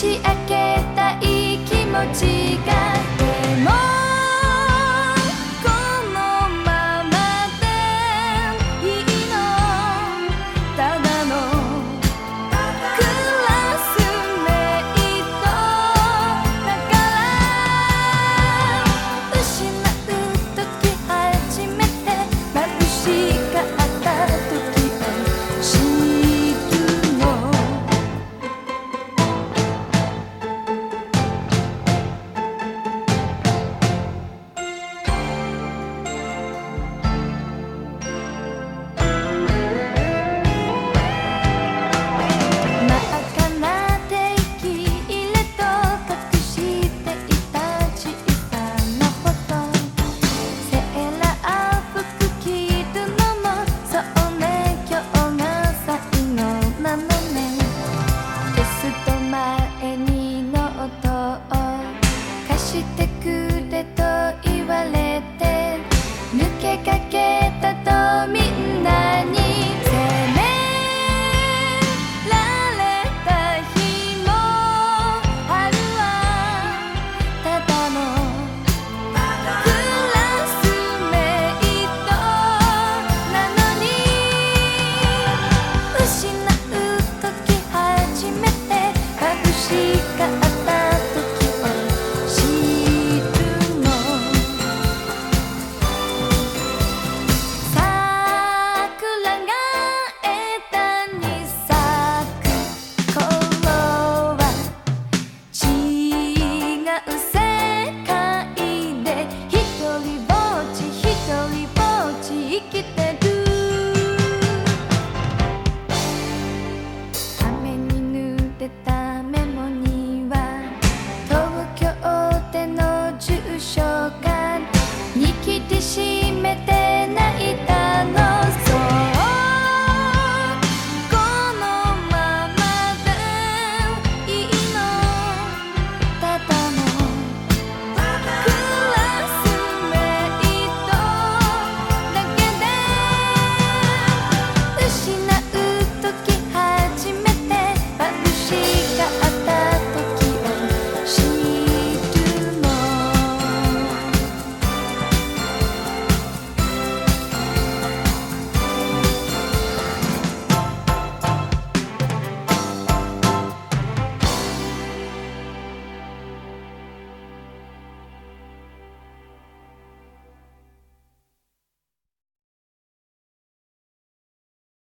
ち明けたい気持ちが